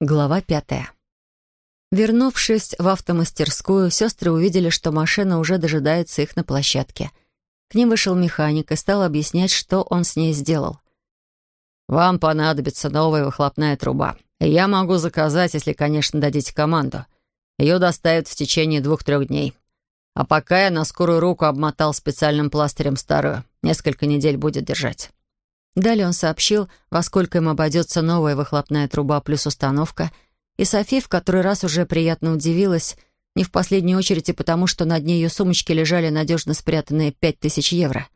Глава пятая. Вернувшись в автомастерскую, сестры увидели, что машина уже дожидается их на площадке. К ним вышел механик и стал объяснять, что он с ней сделал. «Вам понадобится новая выхлопная труба. я могу заказать, если, конечно, дадите команду. Ее доставят в течение двух-трех дней. А пока я на скорую руку обмотал специальным пластырем старую. Несколько недель будет держать». Далее он сообщил, во сколько им обойдется новая выхлопная труба плюс установка, и Софи в который раз уже приятно удивилась, не в последнюю очередь и потому, что на дне ее сумочки лежали надежно спрятанные пять тысяч евро.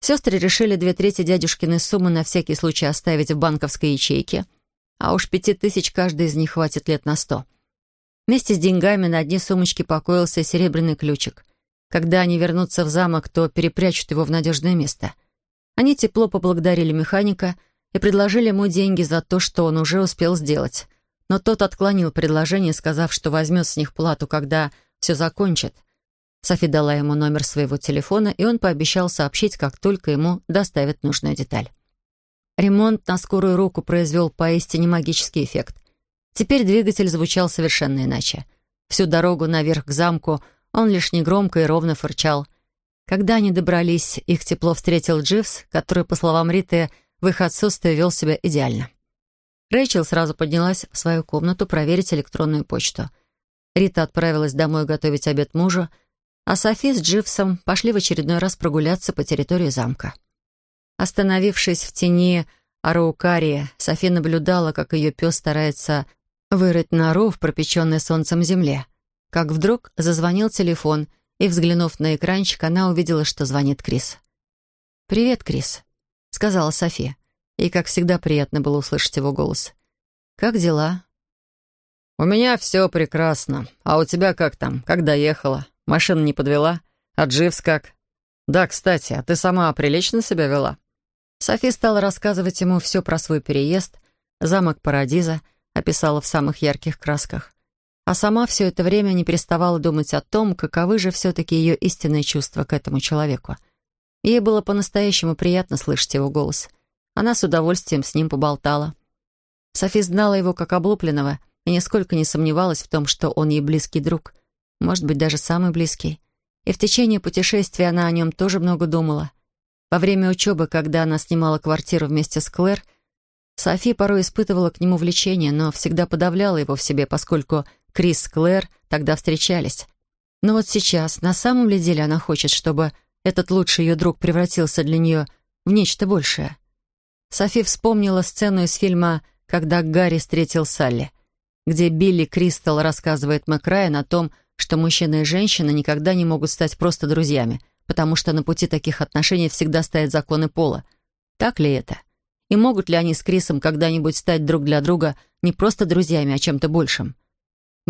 Сестры решили две трети дядюшкиной суммы на всякий случай оставить в банковской ячейке, а уж пяти тысяч каждый из них хватит лет на сто. Вместе с деньгами на дне сумочки покоился серебряный ключик. Когда они вернутся в замок, то перепрячут его в надежное место — они тепло поблагодарили механика и предложили ему деньги за то, что он уже успел сделать. Но тот отклонил предложение, сказав, что возьмет с них плату, когда все закончит. Софи дала ему номер своего телефона, и он пообещал сообщить, как только ему доставят нужную деталь. Ремонт на скорую руку произвел поистине магический эффект. Теперь двигатель звучал совершенно иначе. Всю дорогу наверх к замку он лишь негромко и ровно фырчал — когда они добрались, их тепло встретил Дживс, который, по словам Риты, в их отсутствие вел себя идеально. Рэйчел сразу поднялась в свою комнату проверить электронную почту. Рита отправилась домой готовить обед мужу, а Софи с Дживсом пошли в очередной раз прогуляться по территории замка. Остановившись в тени Араукарии, Софи наблюдала, как ее пес старается вырыть нору в пропеченной солнцем земле. Как вдруг зазвонил телефон — и, взглянув на экранчик, она увидела, что звонит Крис. «Привет, Крис», — сказала София. И, как всегда, приятно было услышать его голос. «Как дела?» «У меня все прекрасно. А у тебя как там? Как доехала? Машина не подвела? А Дживс как?» «Да, кстати, а ты сама прилично себя вела?» Софи стала рассказывать ему все про свой переезд, замок Парадиза, описала в самых ярких красках а сама все это время не переставала думать о том, каковы же все-таки ее истинные чувства к этому человеку. Ей было по-настоящему приятно слышать его голос. Она с удовольствием с ним поболтала. Софи знала его как облупленного и нисколько не сомневалась в том, что он ей близкий друг, может быть, даже самый близкий. И в течение путешествия она о нем тоже много думала. Во время учебы, когда она снимала квартиру вместе с Клэр, Софи порой испытывала к нему влечение, но всегда подавляла его в себе, поскольку Крис с Клэр тогда встречались. Но вот сейчас, на самом ли деле она хочет, чтобы этот лучший ее друг превратился для нее в нечто большее? Софи вспомнила сцену из фильма «Когда Гарри встретил Салли», где Билли Кристал рассказывает Мэкрайн о том, что мужчина и женщина никогда не могут стать просто друзьями, потому что на пути таких отношений всегда стоят законы пола. Так ли это? И могут ли они с Крисом когда-нибудь стать друг для друга не просто друзьями, а чем-то большим?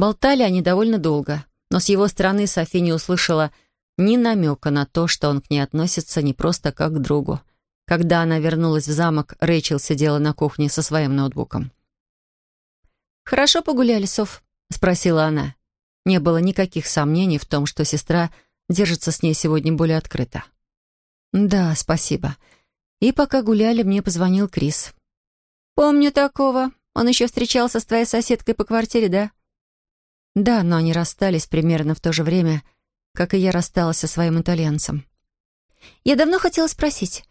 Болтали они довольно долго, но с его стороны Софи не услышала ни намека на то, что он к ней относится не просто как к другу. Когда она вернулась в замок, Рэйчел сидела на кухне со своим ноутбуком. «Хорошо погуляли, Соф?» — спросила она. Не было никаких сомнений в том, что сестра держится с ней сегодня более открыто. «Да, спасибо. И пока гуляли, мне позвонил Крис». «Помню такого. Он еще встречался с твоей соседкой по квартире, да?» Да, но они расстались примерно в то же время, как и я рассталась со своим итальянцем. Я давно хотела спросить,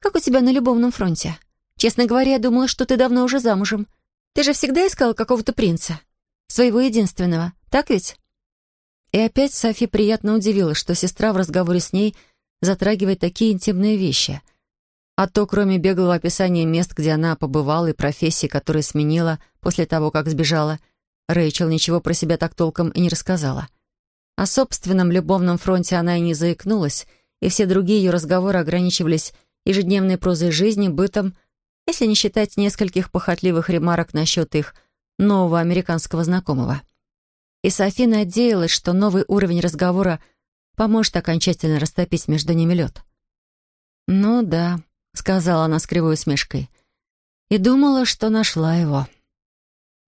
как у тебя на любовном фронте? Честно говоря, я думала, что ты давно уже замужем. Ты же всегда искала какого-то принца. Своего единственного, так ведь? И опять Софи приятно удивила, что сестра в разговоре с ней затрагивает такие интимные вещи. А то, кроме беглого описания мест, где она побывала, и профессии, которые сменила после того, как сбежала, Рэйчел ничего про себя так толком и не рассказала. О собственном любовном фронте она и не заикнулась, и все другие ее разговоры ограничивались ежедневной прозой жизни, бытом, если не считать нескольких похотливых ремарок насчет их нового американского знакомого. И Софи надеялась, что новый уровень разговора поможет окончательно растопить между ними лед. «Ну да», — сказала она с кривой усмешкой, — «и думала, что нашла его».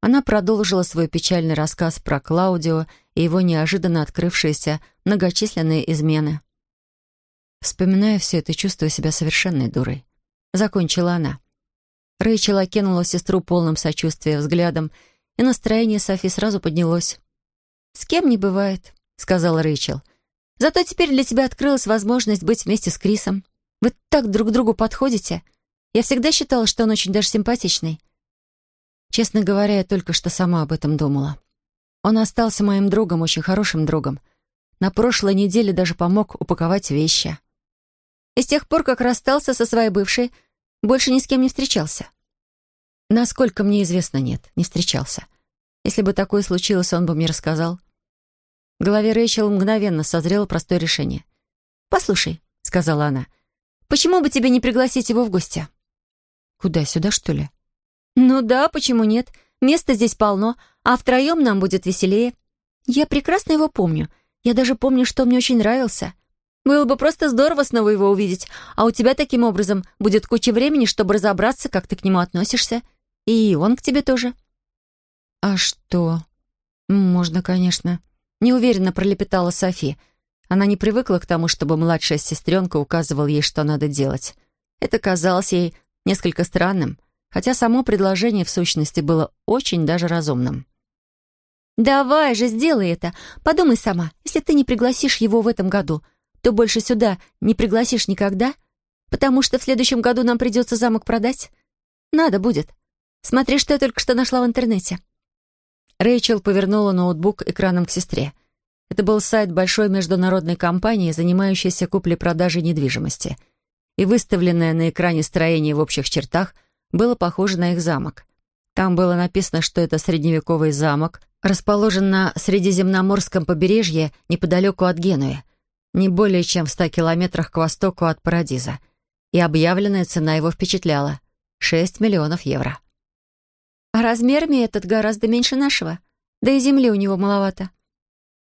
Она продолжила свой печальный рассказ про Клаудио и его неожиданно открывшиеся многочисленные измены. Вспоминая все это, чувствуя себя совершенной дурой. Закончила она. Рэйчел окинула сестру полным сочувствия взглядом и настроение Софи сразу поднялось. «С кем не бывает», — сказала Рэйчел. «Зато теперь для тебя открылась возможность быть вместе с Крисом. Вы так друг к другу подходите. Я всегда считала, что он очень даже симпатичный». Честно говоря, я только что сама об этом думала. Он остался моим другом, очень хорошим другом. На прошлой неделе даже помог упаковать вещи. И с тех пор, как расстался со своей бывшей, больше ни с кем не встречался. Насколько мне известно, нет, не встречался. Если бы такое случилось, он бы мне рассказал. В голове Рэйчел мгновенно созрело простое решение. «Послушай», — сказала она, — «почему бы тебе не пригласить его в гости?» «Куда, сюда, что ли?» «Ну да, почему нет? Места здесь полно, а втроем нам будет веселее. Я прекрасно его помню. Я даже помню, что мне очень нравился. Было бы просто здорово снова его увидеть, а у тебя таким образом будет куча времени, чтобы разобраться, как ты к нему относишься. И он к тебе тоже». «А что?» «Можно, конечно». Неуверенно пролепетала Софи. Она не привыкла к тому, чтобы младшая сестренка указывала ей, что надо делать. Это казалось ей несколько странным, хотя само предложение в сущности было очень даже разумным. «Давай же, сделай это. Подумай сама, если ты не пригласишь его в этом году, то больше сюда не пригласишь никогда, потому что в следующем году нам придется замок продать. Надо будет. Смотри, что я только что нашла в интернете». Рэйчел повернула ноутбук экраном к сестре. Это был сайт большой международной компании, занимающейся куплей-продажей недвижимости. И выставленное на экране строение в общих чертах было похоже на их замок. Там было написано, что это средневековый замок, расположен на Средиземноморском побережье неподалеку от Генуи, не более чем в ста километрах к востоку от Парадиза. И объявленная цена его впечатляла — 6 миллионов евро. А размерами этот гораздо меньше нашего. Да и земли у него маловато.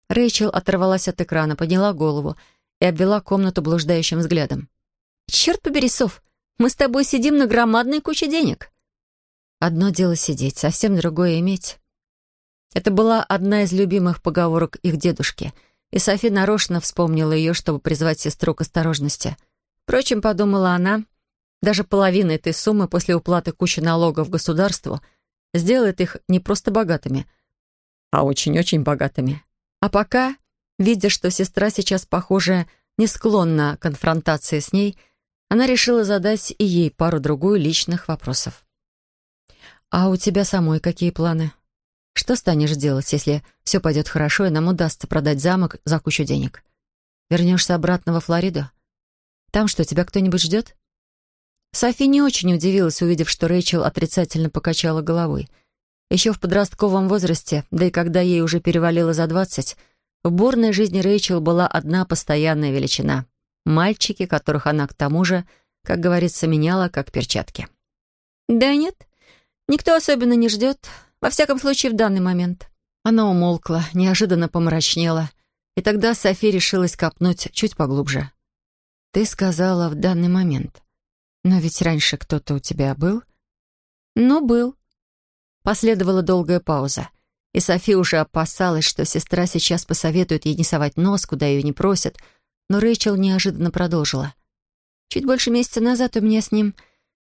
Рэйчел оторвалась от экрана, подняла голову и обвела комнату блуждающим взглядом. «Черт побери, Сов, мы с тобой сидим на громадной куче денег». Одно дело сидеть, совсем другое иметь. Это была одна из любимых поговорок их дедушки, и Софи нарочно вспомнила ее, чтобы призвать сестру к осторожности. Впрочем, подумала она, даже половина этой суммы после уплаты кучи налогов государству — сделает их не просто богатыми, а очень-очень богатыми. А пока, видя, что сестра сейчас, похоже, не склонна к конфронтации с ней, она решила задать и ей пару-другую личных вопросов. «А у тебя самой какие планы? Что станешь делать, если все пойдет хорошо и нам удастся продать замок за кучу денег? Вернешься обратно во Флориду? Там что, тебя кто-нибудь ждет?» Софи не очень удивилась, увидев, что Рэйчел отрицательно покачала головой. Еще в подростковом возрасте, да и когда ей уже перевалило за двадцать, в бурной жизни Рэйчел была одна постоянная величина. Мальчики, которых она к тому же, как говорится, меняла как перчатки. «Да нет, никто особенно не ждет, во всяком случае в данный момент». Она умолкла, неожиданно помрачнела, и тогда Софи решилась копнуть чуть поглубже. «Ты сказала «в данный момент». «Но ведь раньше кто-то у тебя был?» «Ну, был». Последовала долгая пауза, и Софи уже опасалась, что сестра сейчас посоветует ей не совать нос, куда ее не просят, но Рэйчел неожиданно продолжила. «Чуть больше месяца назад у меня с ним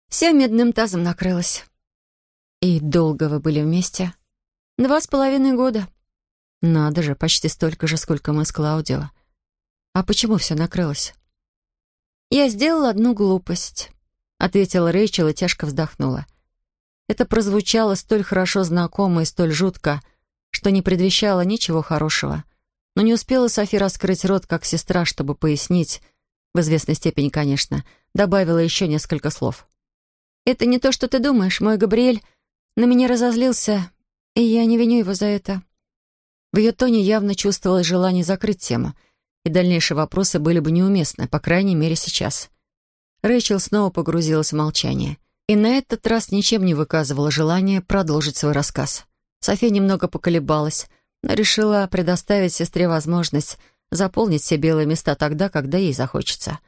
все медным тазом накрылось». «И долго вы были вместе?» «Два с половиной года». «Надо же, почти столько же, сколько мы с Клаудио. А почему все накрылось?» «Я сделала одну глупость» ответила Рэйчел и тяжко вздохнула. Это прозвучало столь хорошо знакомо и столь жутко, что не предвещало ничего хорошего. Но не успела Софи раскрыть рот, как сестра, чтобы пояснить, в известной степени, конечно, добавила еще несколько слов. «Это не то, что ты думаешь, мой Габриэль на меня разозлился, и я не виню его за это». В ее тоне явно чувствовалось желание закрыть тему, и дальнейшие вопросы были бы неуместны, по крайней мере, сейчас. Рэйчел снова погрузилась в молчание. И на этот раз ничем не выказывала желания продолжить свой рассказ. София немного поколебалась, но решила предоставить сестре возможность заполнить все белые места тогда, когда ей захочется.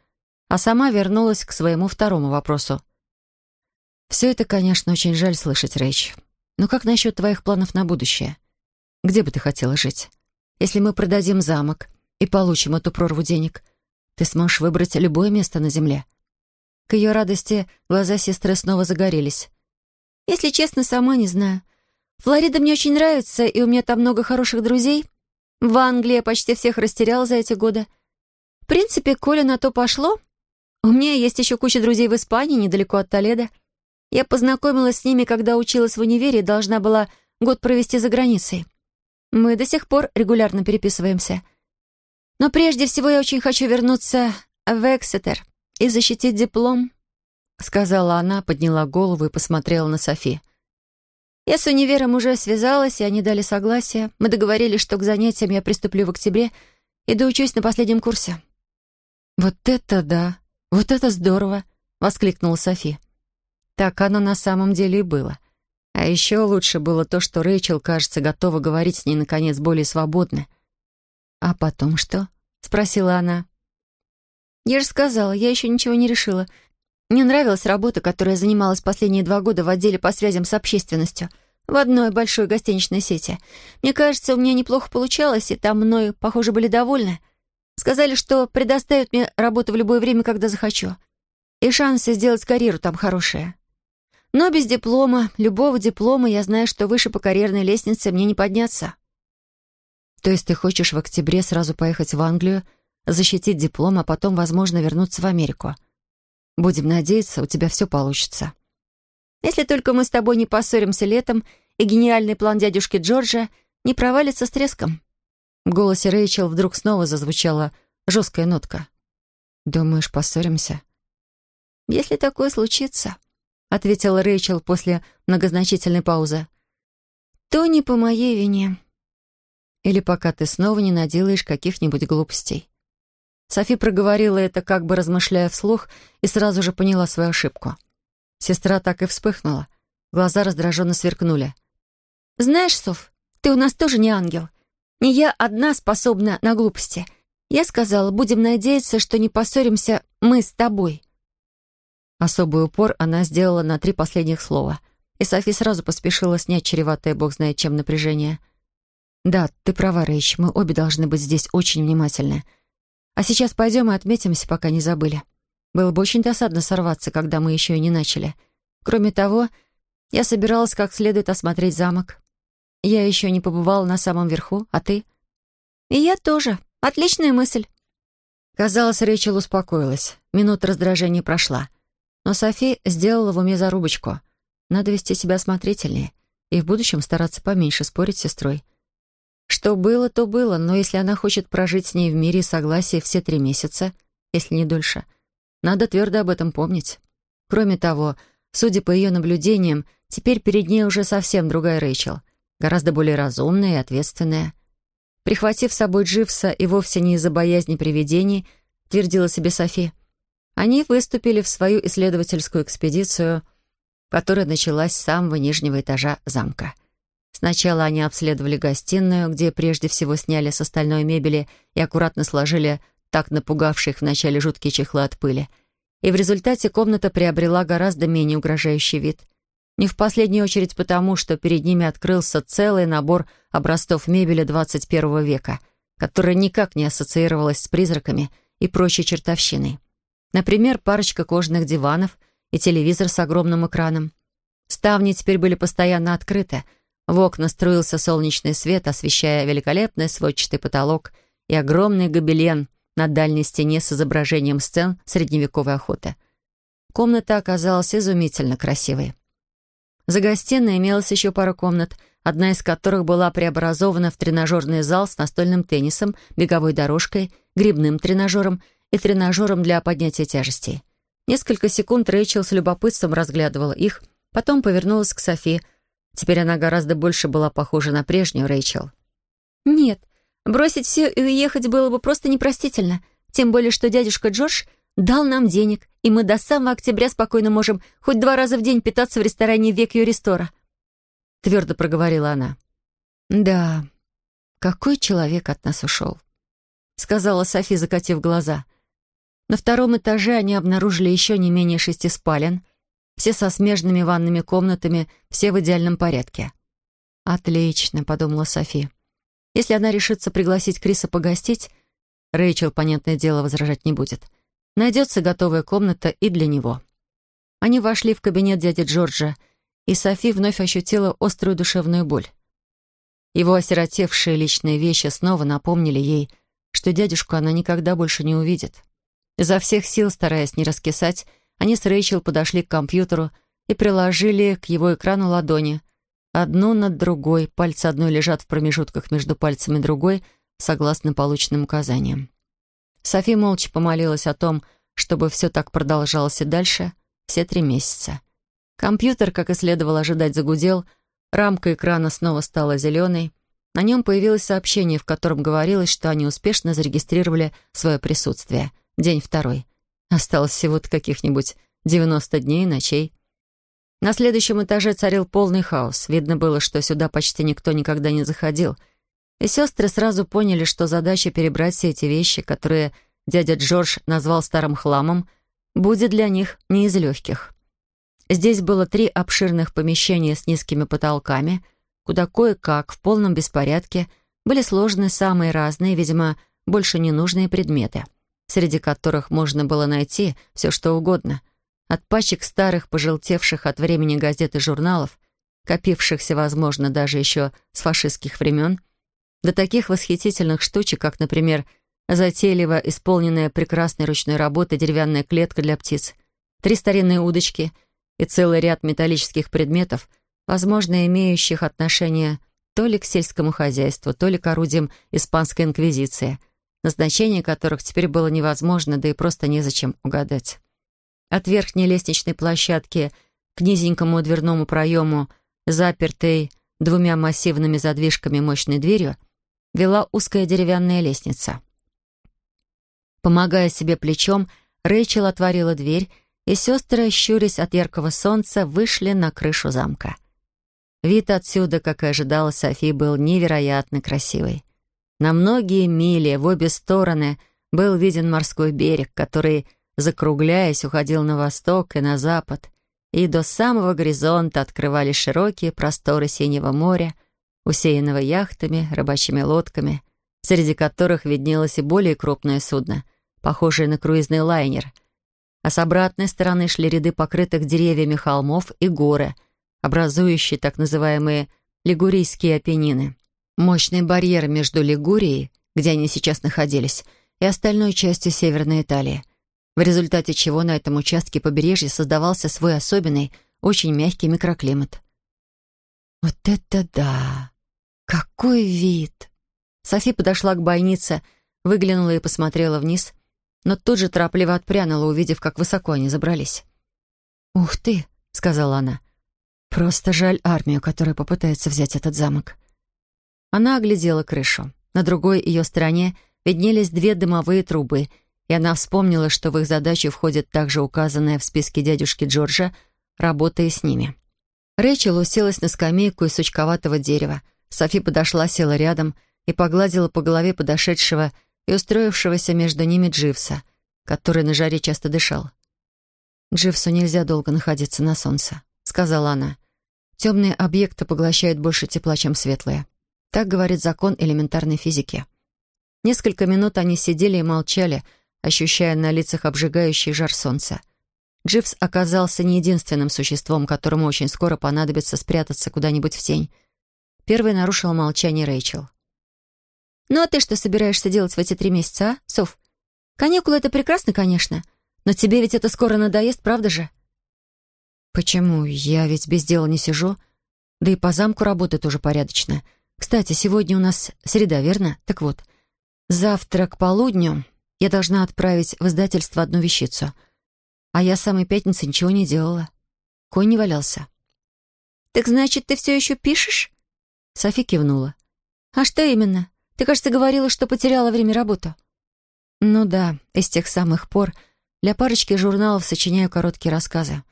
А сама вернулась к своему второму вопросу. «Все это, конечно, очень жаль слышать, Рэйч. Но как насчет твоих планов на будущее? Где бы ты хотела жить? Если мы продадим замок и получим эту прорву денег, ты сможешь выбрать любое место на земле. К ее радости глаза сестры снова загорелись. «Если честно, сама не знаю. Флорида мне очень нравится, и у меня там много хороших друзей. В Англии я почти всех растеряла за эти годы. В принципе, коли на то пошло, у меня есть еще куча друзей в Испании, недалеко от Толедо. Я познакомилась с ними, когда училась в универе и должна была год провести за границей. Мы до сих пор регулярно переписываемся. Но прежде всего я очень хочу вернуться в Эксетер и защитить диплом», — сказала она, подняла голову и посмотрела на Софи. «Я с универом уже связалась, и они дали согласие. Мы договорились, что к занятиям я приступлю в октябре и доучусь на последнем курсе». «Вот это да! Вот это здорово!» — воскликнула Софи. Так оно на самом деле и было. А еще лучше было то, что Рэйчел, кажется, готова говорить с ней, наконец, более свободно. «А потом что?» — спросила она. «Я же сказала, я еще ничего не решила. Мне нравилась работа, которой я занималась последние два года в отделе по связям с общественностью, в одной большой гостиничной сети. Мне кажется, у меня неплохо получалось, и там мной, похоже, были довольны. Сказали, что предоставят мне работу в любое время, когда захочу. И шансы сделать карьеру там хорошие. Но без диплома, любого диплома, я знаю, что выше по карьерной лестнице мне не подняться. То есть ты хочешь в октябре сразу поехать в Англию, защитить диплом, а потом, возможно, вернуться в Америку? Будем надеяться, у тебя все получится. Если только мы с тобой не поссоримся летом, и гениальный план дядюшки Джорджа не провалится с треском. В голосе Рэйчел вдруг снова зазвучала жесткая нотка. «Думаешь, поссоримся?» «Если такое случится», ответила Рэйчел после многозначительной паузы. «То не по моей вине. Или пока ты снова не наделаешь каких-нибудь глупостей». Софи проговорила это, как бы размышляя вслух, и сразу же поняла свою ошибку. Сестра так и вспыхнула. Глаза раздраженно сверкнули. «Знаешь, Соф, ты у нас тоже не ангел. Не я одна способна на глупости. Я сказала, будем надеяться, что не поссоримся мы с тобой». Особый упор она сделала на три последних слова, и Софи сразу поспешила снять чреватое бог знает чем напряжение. «Да, ты права, Рэйч, мы обе должны быть здесь очень внимательны. А сейчас пойдем и отметимся, пока не забыли. Было бы очень досадно сорваться, когда мы еще и не начали. Кроме того, я собиралась как следует осмотреть замок. Я еще не побывала на самом верху, а ты?» «И я тоже. Отличная мысль». Казалось, Рэйчел успокоилась. Минута раздражения прошла. Но Софи сделала в уме зарубочку. Надо вести себя осмотрительнее и в будущем стараться поменьше спорить с сестрой. Что было, то было, но если она хочет прожить с ней в мире и согласии все три месяца, если не дольше, надо твердо об этом помнить. Кроме того, судя по ее наблюдениям, теперь перед ней уже совсем другая Рэйчел, гораздо более разумная и ответственная. Прихватив с собой Дживса и вовсе не из-за боязни привидений, твердила себе Софи, они выступили в свою исследовательскую экспедицию, которая началась с самого нижнего этажа замка. Сначала они обследовали гостиную, где прежде всего сняли с остальной мебели и аккуратно сложили так напугавших вначале жуткие чехлы от пыли. И в результате комната приобрела гораздо менее угрожающий вид. Не в последнюю очередь потому, что перед ними открылся целый набор образцов мебели 21 века, которая никак не ассоциировалась с призраками и прочей чертовщиной. Например, парочка кожаных диванов и телевизор с огромным экраном. Ставни теперь были постоянно открыты. В окна струился солнечный свет, освещая великолепный сводчатый потолок и огромный гобелен на дальней стене с изображением сцен средневековой охоты. Комната оказалась изумительно красивой. За гостиной имелась еще пара комнат, одна из которых была преобразована в тренажерный зал с настольным теннисом, беговой дорожкой, грибным тренажером и тренажером для поднятия тяжестей. Несколько секунд Рэйчел с любопытством разглядывала их, потом повернулась к Софи. Теперь она гораздо больше была похожа на прежнюю Рэйчел. «Нет, бросить все и уехать было бы просто непростительно. Тем более, что дядюшка Джордж дал нам денег, и мы до самого октября спокойно можем хоть два раза в день питаться в ресторане «Век Юристора», — твердо проговорила она. «Да, какой человек от нас ушел», — сказала Софи, закатив глаза. На втором этаже они обнаружили еще не менее шести спален, все со смежными ванными комнатами, все в идеальном порядке. «Отлично», — подумала Софи. «Если она решится пригласить Криса погостить, Рэйчел, понятное дело, возражать не будет. Найдется готовая комната и для него». Они вошли в кабинет дяди Джорджа, и Софи вновь ощутила острую душевную боль. Его осиротевшие личные вещи снова напомнили ей, что дядюшку она никогда больше не увидит. Изо всех сил, стараясь не раскисать, они с Рэйчел подошли к компьютеру и приложили к его экрану ладони. Одну над другой, пальцы одной лежат в промежутках между пальцами другой, согласно полученным указаниям. Софи молча помолилась о том, чтобы все так продолжалось и дальше, все три месяца. Компьютер, как и следовало ожидать, загудел, рамка экрана снова стала зеленой. На нем появилось сообщение, в котором говорилось, что они успешно зарегистрировали свое присутствие. День второй. Осталось всего-то каких-нибудь 90 дней и ночей. На следующем этаже царил полный хаос. Видно было, что сюда почти никто никогда не заходил. И сестры сразу поняли, что задача перебрать все эти вещи, которые дядя Джордж назвал старым хламом, будет для них не из легких. Здесь было три обширных помещения с низкими потолками, куда кое-как, в полном беспорядке, были сложены самые разные, видимо, больше ненужные предметы, среди которых можно было найти все, что угодно. От пачек старых, пожелтевших от времени газет и журналов, копившихся, возможно, даже еще с фашистских времен, до таких восхитительных штучек, как, например, затейливо исполненная прекрасной ручной работы деревянная клетка для птиц, три старинные удочки и целый ряд металлических предметов, возможно, имеющих отношение то ли к сельскому хозяйству, то ли к орудиям испанской инквизиции, назначение которых теперь было невозможно, да и просто незачем угадать. От верхней лестничной площадки к низенькому дверному проему, запертой двумя массивными задвижками мощной дверью, вела узкая деревянная лестница — Помогая себе плечом, Рэйчел отворила дверь, и сестры, щурясь от яркого солнца, вышли на крышу замка. Вид отсюда, как и ожидала Софи, был невероятно красивый. На многие мили в обе стороны был виден морской берег, который, закругляясь, уходил на восток и на запад, и до самого горизонта открывали широкие просторы синего моря, усеянного яхтами, рыбачьими лодками, среди которых виднелось и более крупное судно, похожее на круизный лайнер. А с обратной стороны шли ряды покрытых деревьями холмов и горы, образующие так называемые Лигурийские опенины. Мощный барьер между Лигурией, где они сейчас находились, и остальной частью Северной Италии, в результате чего на этом участке побережья создавался свой особенный, очень мягкий микроклимат. «Вот это да! Какой вид!» Софи подошла к бойнице, выглянула и посмотрела вниз, но тут же торопливо отпрянула, увидев, как высоко они забрались. «Ух ты!» — сказала она. «Просто жаль армию, которая попытается взять этот замок». Она оглядела крышу. На другой ее стороне виднелись две дымовые трубы, и она вспомнила, что в их задачу входит также указанная в списке дядюшки Джорджа работа и с ними. Рэйчел уселась на скамейку из сучковатого дерева. Софи подошла, села рядом и погладила по голове подошедшего и устроившегося между ними Дживса, который на жаре часто дышал. «Дживсу нельзя долго находиться на солнце», — сказала она. «Темные объекты поглощают больше тепла, чем светлые. Так говорит закон элементарной физики». Несколько минут они сидели и молчали, ощущая на лицах обжигающий жар солнца. Дживс оказался не единственным существом, которому очень скоро понадобится спрятаться куда-нибудь в тень. Первый нарушил молчание Рэйчел. «Ну а ты что собираешься делать в эти три месяца, а, Соф? Каникулы — это прекрасно, конечно, но тебе ведь это скоро надоест, правда же?» «Почему? Я ведь без дела не сижу. Да и по замку работа тоже порядочно. Кстати, сегодня у нас среда, верно? Так вот, завтра к полудню я должна отправить в издательство одну вещицу. А я самой пятницы ничего не делала. Конь не валялся». «Так значит, ты все еще пишешь?» Софи кивнула. «А что именно? Ты, кажется, говорила, что потеряла время работы». «Ну да, из тех самых пор для парочки журналов сочиняю короткие рассказы.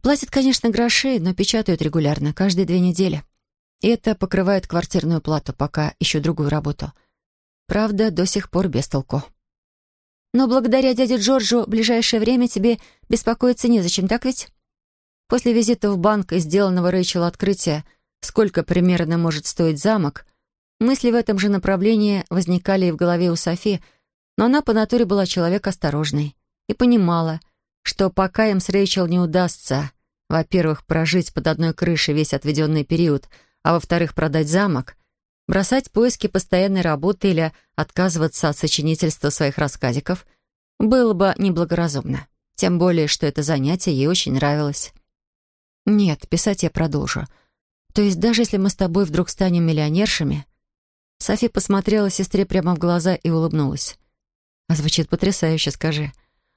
Платят, конечно, гроши, но печатают регулярно, каждые две недели. Это покрывает квартирную плату, пока ищу другую работу. Правда, до сих пор без толку. Но благодаря дяде Джорджу в ближайшее время тебе беспокоиться незачем, так ведь? После визита в банк и сделанного Рэйчел открытия, сколько примерно может стоить замок, Мысли в этом же направлении возникали и в голове у Софи, но она по натуре была человек осторожный и понимала, что пока им с Рэйчел не удастся во-первых, прожить под одной крышей весь отведенный период, а во-вторых, продать замок, бросать поиски постоянной работы или отказываться от сочинительства своих рассказиков было бы неблагоразумно. Тем более, что это занятие ей очень нравилось. Нет, писать я продолжу. То есть даже если мы с тобой вдруг станем миллионершами... Софи посмотрела сестре прямо в глаза и улыбнулась. А звучит потрясающе, скажи.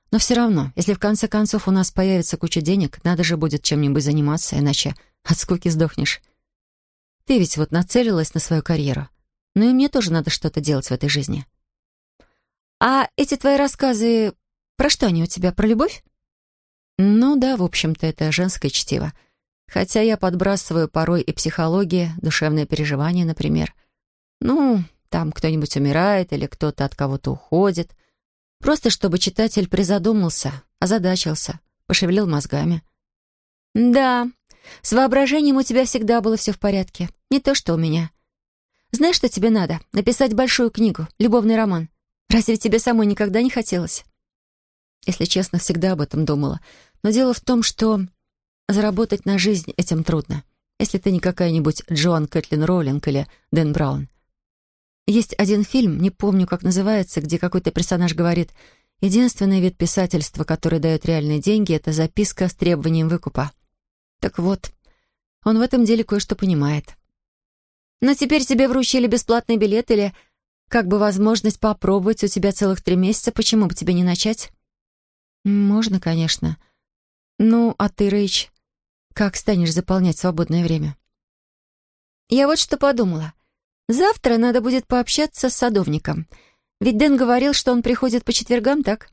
Но все равно, если в конце концов у нас появится куча денег, надо же будет чем-нибудь заниматься, иначе от скуки сдохнешь. Ты ведь вот нацелилась на свою карьеру. Ну и мне тоже надо что-то делать в этой жизни. А эти твои рассказы, про что они у тебя, про любовь? Ну да, в общем-то, это женское чтиво. Хотя я подбрасываю порой и психология, душевные переживания, например. Ну, там кто-нибудь умирает или кто-то от кого-то уходит. Просто чтобы читатель призадумался, озадачился, пошевелил мозгами. Да, с воображением у тебя всегда было все в порядке. Не то, что у меня. Знаешь, что тебе надо? Написать большую книгу, любовный роман. Разве тебе самой никогда не хотелось? Если честно, всегда об этом думала. Но дело в том, что заработать на жизнь этим трудно, если ты не какая-нибудь Джоан Кэтлин Роулинг или Дэн Браун. Есть один фильм, не помню, как называется, где какой-то персонаж говорит «Единственный вид писательства, который дает реальные деньги, это записка с требованием выкупа». Так вот, он в этом деле кое-что понимает. Но теперь тебе вручили бесплатный билет или как бы возможность попробовать у тебя целых три месяца, почему бы тебе не начать? Можно, конечно. Ну, а ты, Рэйч, как станешь заполнять свободное время? Я вот что подумала. Завтра надо будет пообщаться с садовником. Ведь Дэн говорил, что он приходит по четвергам, так?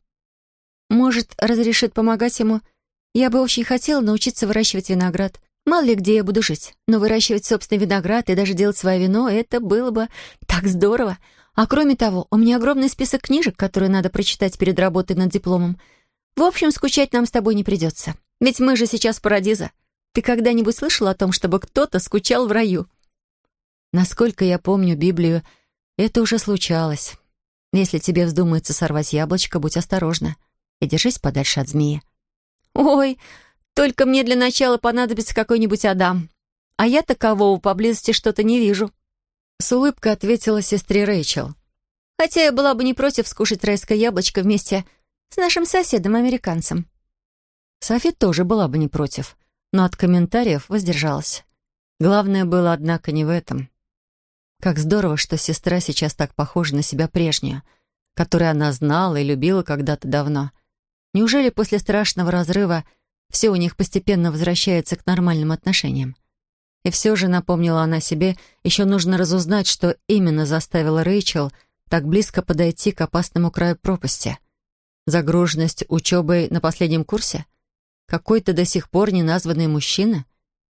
Может, разрешит помогать ему? Я бы очень хотела научиться выращивать виноград. Мало ли где я буду жить, но выращивать собственный виноград и даже делать свое вино — это было бы так здорово. А кроме того, у меня огромный список книжек, которые надо прочитать перед работой над дипломом. В общем, скучать нам с тобой не придется. Ведь мы же сейчас парадиза. Ты когда-нибудь слышал о том, чтобы кто-то скучал в раю?» Насколько я помню Библию, это уже случалось. Если тебе вздумается сорвать яблочко, будь осторожна и держись подальше от змеи. «Ой, только мне для начала понадобится какой-нибудь Адам. А я такового поблизости что-то не вижу». С улыбкой ответила сестре Рэйчел. «Хотя я была бы не против скушать райское яблочко вместе с нашим соседом-американцем». Софи тоже была бы не против, но от комментариев воздержалась. Главное было, однако, не в этом. Как здорово, что сестра сейчас так похожа на себя прежнюю, которую она знала и любила когда-то давно. Неужели после страшного разрыва все у них постепенно возвращается к нормальным отношениям? И все же, напомнила она себе, еще нужно разузнать, что именно заставило Рэйчел так близко подойти к опасному краю пропасти. Загруженность учебой на последнем курсе? Какой-то до сих пор неназванный мужчина?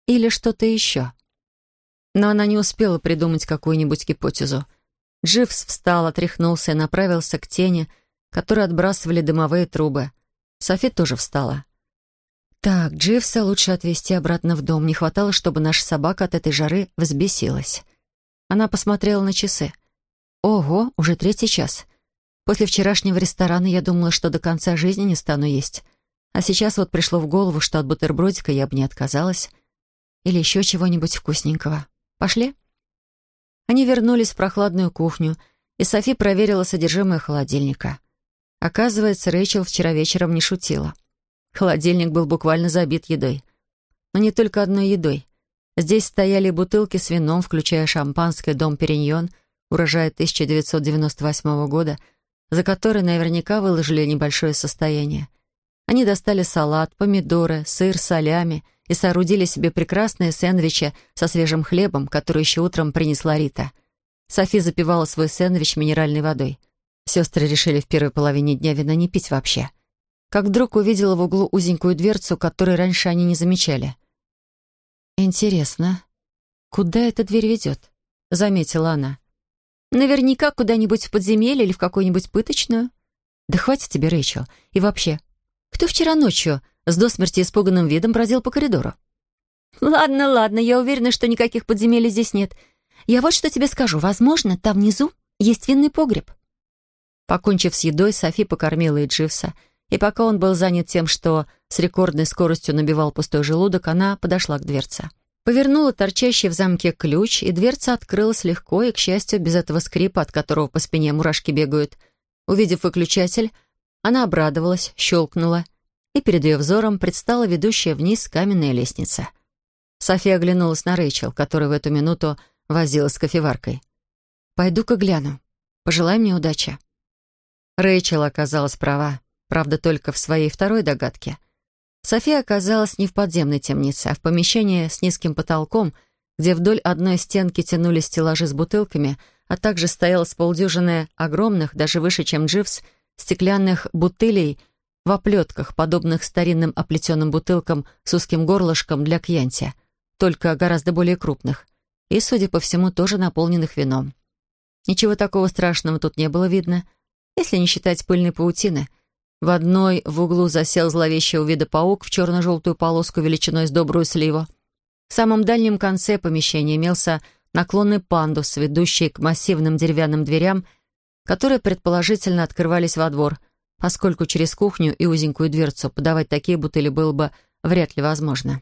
Или что-то еще? Но она не успела придумать какую-нибудь гипотезу. Дживс встал, отряхнулся и направился к тени, которые отбрасывали дымовые трубы. Софи тоже встала. «Так, Дживса лучше отвезти обратно в дом. Не хватало, чтобы наша собака от этой жары взбесилась». Она посмотрела на часы. «Ого, уже третий час. После вчерашнего ресторана я думала, что до конца жизни не стану есть. А сейчас вот пришло в голову, что от бутербродика я бы не отказалась. Или еще чего-нибудь вкусненького». Пошли?» Они вернулись в прохладную кухню, и Софи проверила содержимое холодильника. Оказывается, Рэйчел вчера вечером не шутила. Холодильник был буквально забит едой. Но не только одной едой. Здесь стояли бутылки с вином, включая шампанское «Дом Периньон», урожая 1998 года, за который наверняка выложили небольшое состояние. Они достали салат, помидоры, сыр, солями — и соорудили себе прекрасные сэндвичи со свежим хлебом, который еще утром принесла Рита. Софи запивала свой сэндвич минеральной водой. Сестры решили в первой половине дня вина не пить вообще. Как вдруг увидела в углу узенькую дверцу, которую раньше они не замечали. «Интересно, куда эта дверь ведет?» — заметила она. «Наверняка куда-нибудь в подземелье или в какую-нибудь пыточную». «Да хватит тебе, Рэйчел. И вообще, кто вчера ночью с до смерти испуганным видом бродил по коридору. «Ладно, ладно, я уверена, что никаких подземелий здесь нет. Я вот что тебе скажу. Возможно, там внизу есть винный погреб». Покончив с едой, Софи покормила и Дживса и пока он был занят тем, что с рекордной скоростью набивал пустой желудок, она подошла к дверце. Повернула торчащий в замке ключ, и дверца открылась легко и, к счастью, без этого скрипа, от которого по спине мурашки бегают. Увидев выключатель, она обрадовалась, щелкнула, и перед ее взором предстала ведущая вниз каменная лестница. София оглянулась на Рэйчел, которая в эту минуту возилась с кофеваркой. «Пойду-ка гляну. Пожелай мне удачи». Рэйчел оказалась права, правда, только в своей второй догадке. София оказалась не в подземной темнице, а в помещении с низким потолком, где вдоль одной стенки тянулись стеллажи с бутылками, а также стояло с полдюжины огромных, даже выше, чем Дживс, стеклянных бутылей в оплетках, подобных старинным оплетенным бутылкам с узким горлышком для кьянти, только гораздо более крупных, и, судя по всему, тоже наполненных вином. Ничего такого страшного тут не было видно, если не считать пыльной паутины — в одной в углу засел зловещего вида паук в черно-желтую полоску величиной с добрую сливу. В самом дальнем конце помещения имелся наклонный пандус, ведущий к массивным деревянным дверям, которые предположительно открывались во двор, поскольку через кухню и узенькую дверцу подавать такие бутыли было бы вряд ли возможно.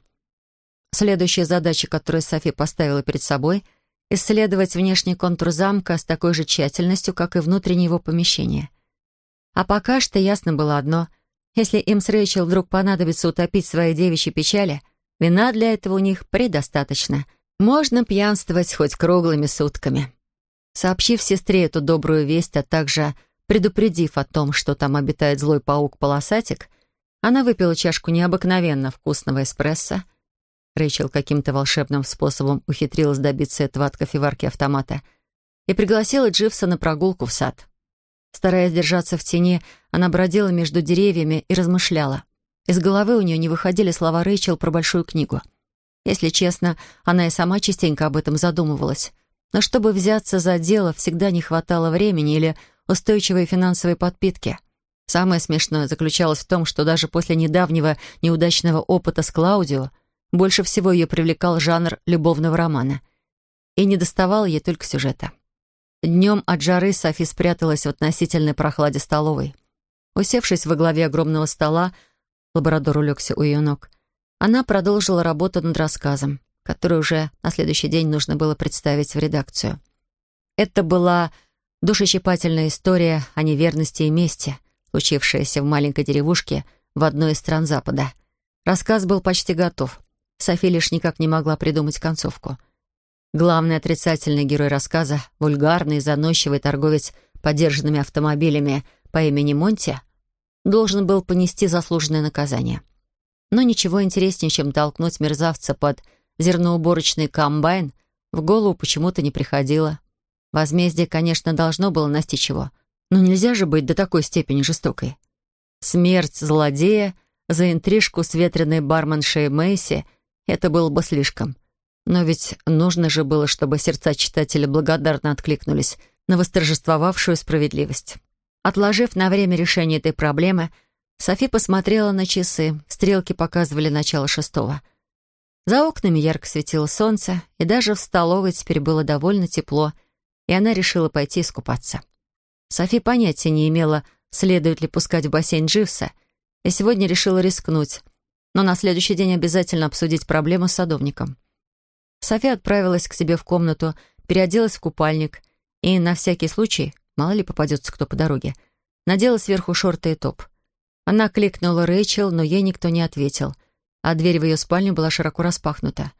Следующая задача, которую Софи поставила перед собой — исследовать внешний контур замка с такой же тщательностью, как и внутреннее его помещение — а пока что ясно было одно. Если им с Рэйчел вдруг понадобится утопить свои девичьи печали, вина для этого у них предостаточно. Можно пьянствовать хоть круглыми сутками. Сообщив сестре эту добрую весть, а также предупредив о том, что там обитает злой паук-полосатик, она выпила чашку необыкновенно вкусного эспрессо. Рэйчел каким-то волшебным способом ухитрилась добиться этого от кофеварки автомата и пригласила Дживса на прогулку в сад. Стараясь держаться в тени, она бродила между деревьями и размышляла. Из головы у нее не выходили слова Рэйчел про большую книгу. Если честно, она и сама частенько об этом задумывалась. Но чтобы взяться за дело, всегда не хватало времени или устойчивой финансовой подпитки. Самое смешное заключалось в том, что даже после недавнего неудачного опыта с Клаудио больше всего ее привлекал жанр любовного романа. И не доставал ей только сюжета. Днем от жары Софи спряталась в относительной прохладе столовой. Усевшись во главе огромного стола, лабрадор улегся у ее ног, она продолжила работу над рассказом, который уже на следующий день нужно было представить в редакцию. Это была душещипательная история о неверности и мести, случившаяся в маленькой деревушке в одной из стран Запада. Рассказ был почти готов. Софи лишь никак не могла придумать концовку — Главный отрицательный герой рассказа, вульгарный, заносчивый торговец подержанными автомобилями по имени Монти, должен был понести заслуженное наказание. Но ничего интереснее, чем толкнуть мерзавца под зерноуборочный комбайн, в голову почему-то не приходило. Возмездие, конечно, должно было настичь его, но нельзя же быть до такой степени жестокой. Смерть злодея за интрижку с ветреной барменшей Мэйси — это было бы слишком — но ведь нужно же было, чтобы сердца читателя благодарно откликнулись на восторжествовавшую справедливость. Отложив на время решение этой проблемы, Софи посмотрела на часы. Стрелки показывали начало шестого. За окнами ярко светило солнце, и даже в столовой теперь было довольно тепло, и она решила пойти искупаться. Софи понятия не имела, следует ли пускать в бассейн Дживса, и сегодня решила рискнуть, но на следующий день обязательно обсудить проблему с садовником. София отправилась к себе в комнату, переоделась в купальник и, на всякий случай, мало ли попадется кто по дороге, надела сверху шорты и топ. Она кликнула Рэйчел, но ей никто не ответил, а дверь в ее спальню была широко распахнута.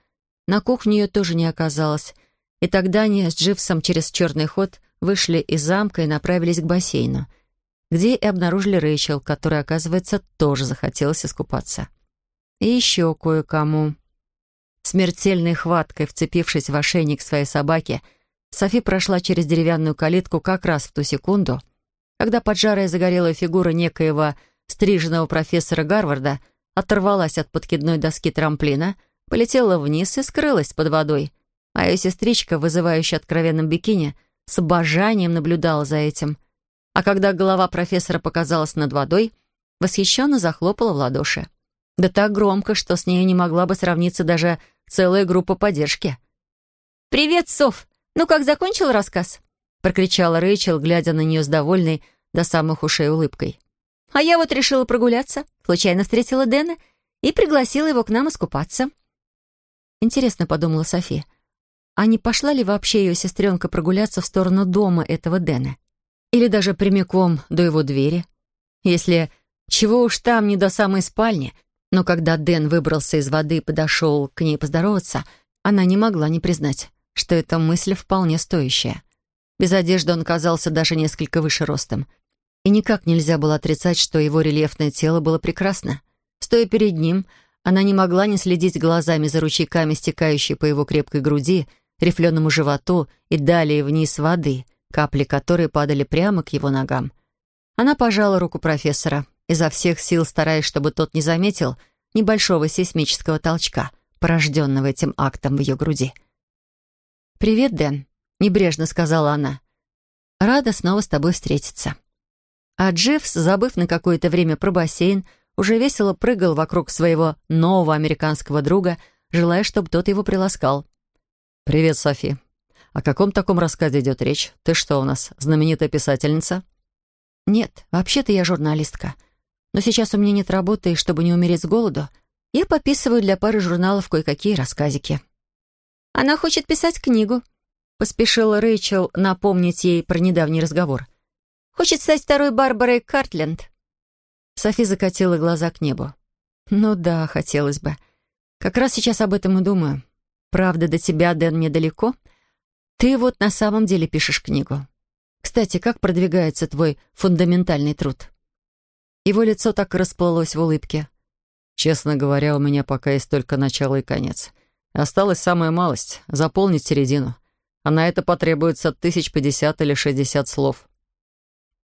На кухне ее тоже не оказалось, и тогда они с Дживсом через черный ход вышли из замка и направились к бассейну, где и обнаружили Рэйчел, которая, оказывается, тоже захотелось искупаться. И еще кое-кому. Смертельной хваткой, вцепившись в ошейник своей собаки, Софи прошла через деревянную калитку как раз в ту секунду, когда поджарая загорелая фигура некоего стриженного профессора Гарварда оторвалась от подкидной доски трамплина, полетела вниз и скрылась под водой. Моя сестричка, вызывающая откровенном бикини, с обожанием наблюдала за этим. А когда голова профессора показалась над водой, восхищенно захлопала в ладоши. Да так громко, что с ней не могла бы сравниться даже целая группа поддержки. «Привет, Соф! Ну как, закончил рассказ?» — прокричала Рэйчел, глядя на нее с довольной до самых ушей улыбкой. А я вот решила прогуляться, случайно встретила Дэна и пригласила его к нам искупаться. Интересно, подумала София, а не пошла ли вообще ее сестренка прогуляться в сторону дома этого Дэна? Или даже прямиком до его двери? Если чего уж там, не до самой спальни, но когда Дэн выбрался из воды и подошел к ней поздороваться, она не могла не признать, что эта мысль вполне стоящая. Без одежды он казался даже несколько выше ростом — и никак нельзя было отрицать, что его рельефное тело было прекрасно. Стоя перед ним, она не могла не следить глазами за ручейками, стекающей по его крепкой груди, рифленому животу и далее вниз воды, капли которой падали прямо к его ногам. Она пожала руку профессора, изо всех сил стараясь, чтобы тот не заметил небольшого сейсмического толчка, порожденного этим актом в ее груди. «Привет, Дэн», — небрежно сказала она. «Рада снова с тобой встретиться». А Джеффс, забыв на какое-то время про бассейн, уже весело прыгал вокруг своего нового американского друга, желая, чтобы тот его приласкал. «Привет, Софи. О каком таком рассказе идет речь? Ты что у нас, знаменитая писательница?» «Нет, вообще-то я журналистка. Но сейчас у меня нет работы, и чтобы не умереть с голоду, я пописываю для пары журналов кое-какие рассказики». «Она хочет писать книгу», — поспешила Рэйчел напомнить ей про недавний разговор. Хочет стать второй Барбарой Картленд». Софи закатила глаза к небу. «Ну да, хотелось бы. Как раз сейчас об этом и думаю. Правда, до тебя, Дэн, мне далеко. Ты вот на самом деле пишешь книгу. Кстати, как продвигается твой фундаментальный труд?» Его лицо так и расплылось в улыбке. «Честно говоря, у меня пока есть только начало и конец. Осталась самая малость — заполнить середину. А на это потребуется тысяч пятьдесят или шестьдесят слов.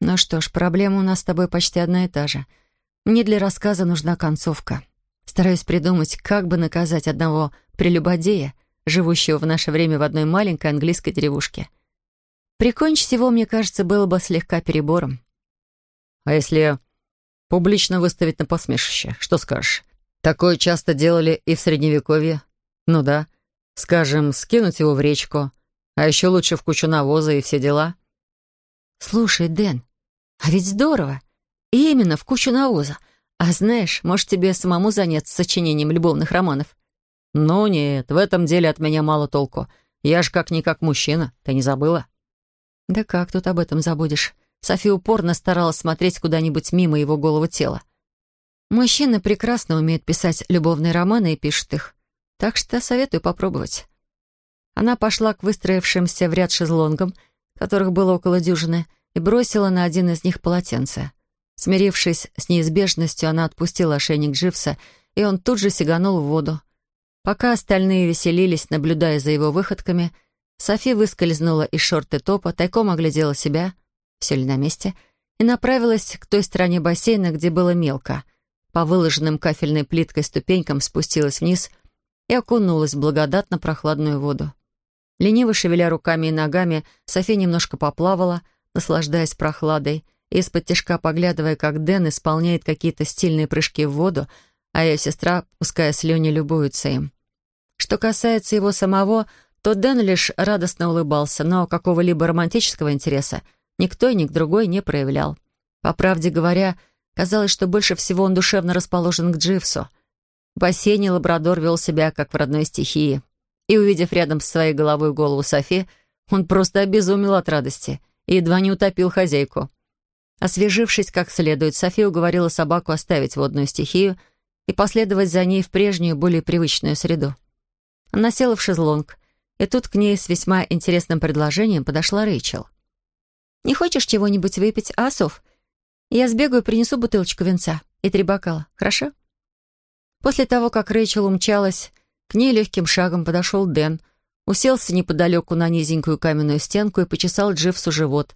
Ну что ж, проблема у нас с тобой почти одна и та же. Мне для рассказа нужна концовка. Стараюсь придумать, как бы наказать одного прелюбодея, живущего в наше время в одной маленькой английской деревушке. Прикончить его, мне кажется, было бы слегка перебором. А если публично выставить на посмешище, что скажешь? Такое часто делали и в Средневековье. Ну да, скажем, скинуть его в речку, а еще лучше в кучу навоза и все дела. Слушай, Дэн, а ведь здорово. И именно в кучу навоза. А знаешь, может, тебе самому заняться сочинением любовных романов? Ну нет, в этом деле от меня мало толку. Я ж как-никак мужчина, ты не забыла? Да как тут об этом забудешь? София упорно старалась смотреть куда-нибудь мимо его голого тела. Мужчины прекрасно умеют писать любовные романы и пишут их. Так что советую попробовать. Она пошла к выстроившимся в ряд шезлонгам, которых было около дюжины, и бросила на один из них полотенце. Смирившись с неизбежностью, она отпустила ошейник Дживса, и он тут же сиганул в воду. Пока остальные веселились, наблюдая за его выходками, Софи выскользнула из шорты топа, тайком оглядела себя, все ли на месте, и направилась к той стороне бассейна, где было мелко. По выложенным кафельной плиткой ступенькам спустилась вниз и окунулась в благодатно прохладную воду. Лениво шевеля руками и ногами, Софи немножко поплавала, наслаждаясь прохладой, и из-под тяжка поглядывая, как Дэн исполняет какие-то стильные прыжки в воду, а ее сестра, пуская слюни, любуется им. Что касается его самого, то Дэн лишь радостно улыбался, но какого-либо романтического интереса никто и ник другой не проявлял. По правде говоря, казалось, что больше всего он душевно расположен к Дживсу. В бассейне лабрадор вел себя, как в родной стихии. И, увидев рядом с своей головой голову Софи, он просто обезумел от радости и едва не утопил хозяйку. Освежившись как следует, София уговорила собаку оставить водную стихию и последовать за ней в прежнюю, более привычную среду. Она села в шезлонг, и тут к ней с весьма интересным предложением подошла Рэйчел. «Не хочешь чего-нибудь выпить, а, Соф? Я сбегаю, принесу бутылочку винца и три бокала, хорошо?» После того, как Рэйчел умчалась, к ней легким шагом подошел Дэн, уселся неподалеку на низенькую каменную стенку и почесал Дживсу живот.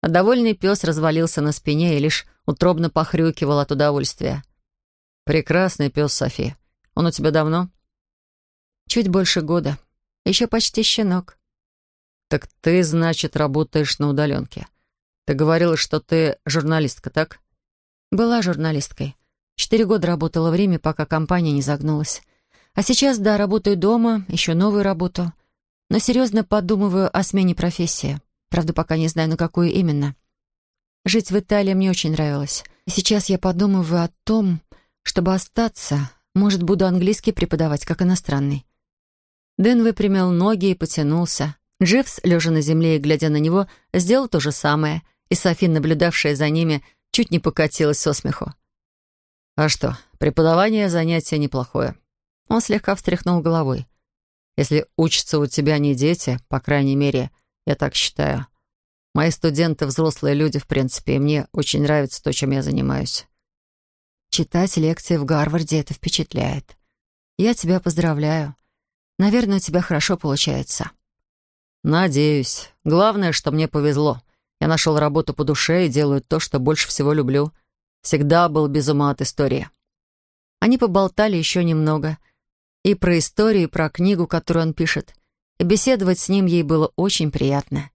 А довольный пес развалился на спине и лишь утробно похрюкивал от удовольствия. «Прекрасный пес, Софи. Он у тебя давно?» «Чуть больше года. Еще почти щенок». «Так ты, значит, работаешь на удаленке. Ты говорила, что ты журналистка, так?» «Была журналисткой. Четыре года работала в Риме, пока компания не загнулась. А сейчас, да, работаю дома, ищу новую работу но серьезно подумываю о смене профессии. Правда, пока не знаю, на какую именно. Жить в Италии мне очень нравилось. И сейчас я подумываю о том, чтобы остаться. Может, буду английский преподавать, как иностранный». Дэн выпрямил ноги и потянулся. Дживс, лежа на земле и глядя на него, сделал то же самое, и Софи, наблюдавшая за ними, чуть не покатилась со смеху. «А что, преподавание занятие неплохое». Он слегка встряхнул головой. «Если учатся у тебя не дети, по крайней мере, я так считаю. Мои студенты — взрослые люди, в принципе, и мне очень нравится то, чем я занимаюсь». «Читать лекции в Гарварде — это впечатляет. Я тебя поздравляю. Наверное, у тебя хорошо получается». «Надеюсь. Главное, что мне повезло. Я нашел работу по душе и делаю то, что больше всего люблю. Всегда был без ума от истории». Они поболтали еще немного. И про историю, и про книгу, которую он пишет. И беседовать с ним ей было очень приятно.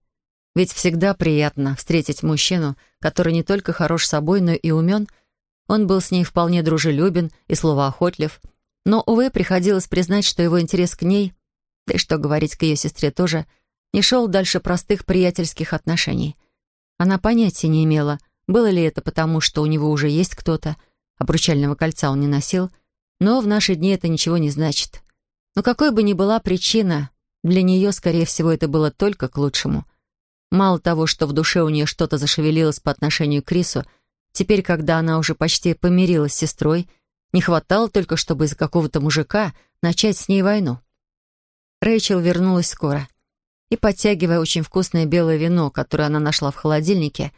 Ведь всегда приятно встретить мужчину, который не только хорош собой, но и умен. Он был с ней вполне дружелюбен и словоохотлив. Но, увы, приходилось признать, что его интерес к ней, да и что говорить к ее сестре тоже – не шел дальше простых приятельских отношений. Она понятия не имела, было ли это потому, что у него уже есть кто-то, обручального кольца он не носил, но в наши дни это ничего не значит. Но какой бы ни была причина, для нее, скорее всего, это было только к лучшему. Мало того, что в душе у нее что-то зашевелилось по отношению к Крису, теперь, когда она уже почти помирилась с сестрой, не хватало только, чтобы из-за какого-то мужика начать с ней войну. Рэйчел вернулась скоро и, подтягивая очень вкусное белое вино, которое она нашла в холодильнике,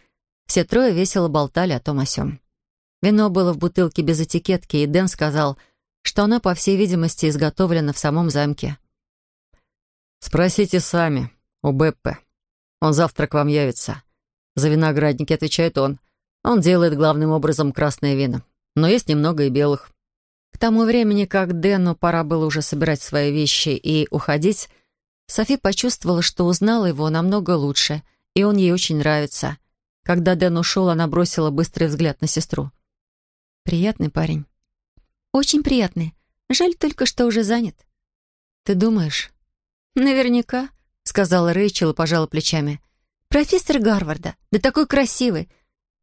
все трое весело болтали о том о сём. Вино было в бутылке без этикетки, и Дэн сказал, что оно, по всей видимости, изготовлено в самом замке. «Спросите сами, у Беппе. Он завтра к вам явится. За виноградники отвечает он. Он делает главным образом красное вино, но есть немного и белых». К тому времени, как Дэну пора было уже собирать свои вещи и уходить, Софи почувствовала, что узнала его намного лучше, и он ей очень нравится. Когда Дэн ушел, она бросила быстрый взгляд на сестру. «Приятный парень». «Очень приятный. Жаль только, что уже занят». «Ты думаешь?» «Наверняка», — сказала Рэйчел и пожала плечами. «Профессор Гарварда, да такой красивый.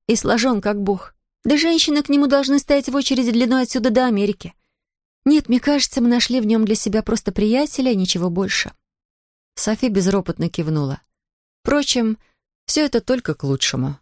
И сложен, как бог. Да женщины к нему должны стоять в очереди длиной отсюда до Америки. Нет, мне кажется, мы нашли в нем для себя просто приятеля ничего больше». Софи безропотно кивнула. Впрочем, все это только к лучшему.